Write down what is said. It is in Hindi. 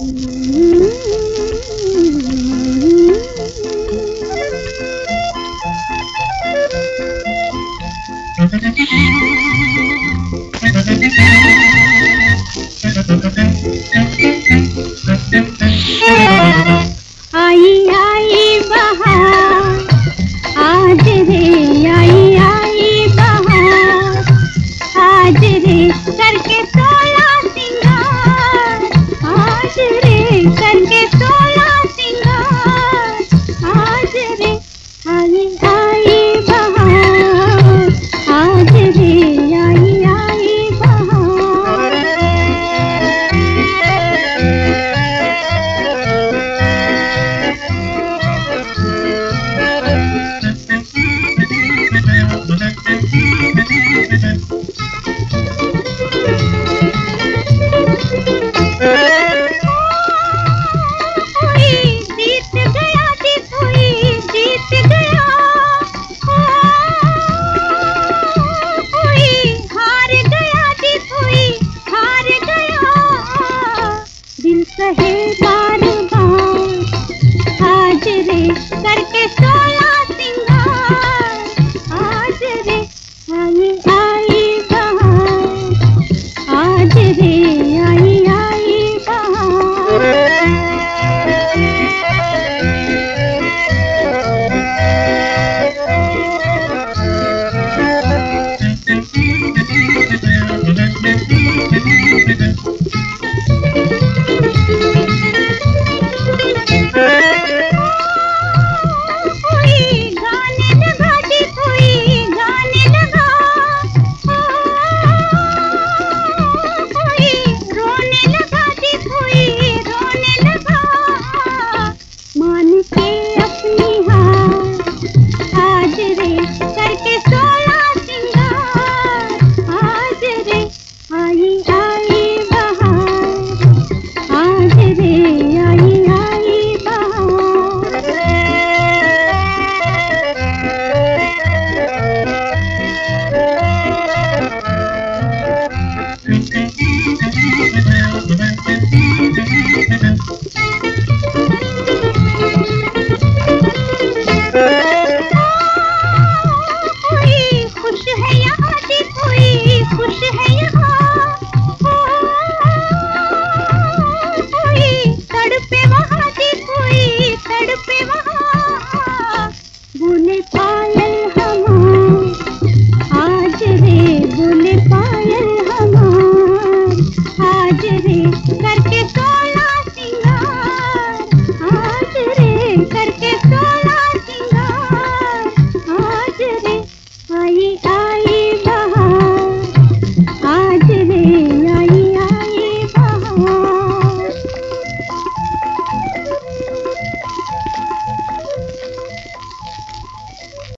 Música आज रे करके सोला आज रे आई आई बहार। आज रे